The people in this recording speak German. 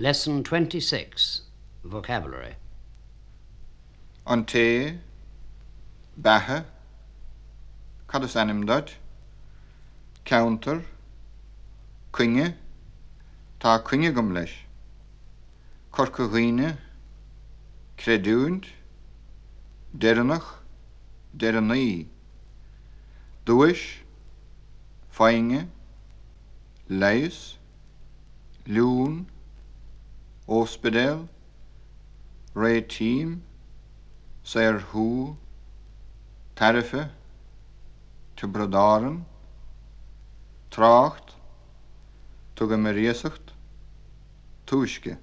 Lesson 26 Vocabulary. An té, bethe, Cadas animdad, counter, cuine, tá cuine gom leis. Corca chuoine, creúint, deannach, deannaí. Dúis, fáinge, leis, lún, Ospedel, ré team, séir thuú, tarife, tu bradáan, trácht, tu go.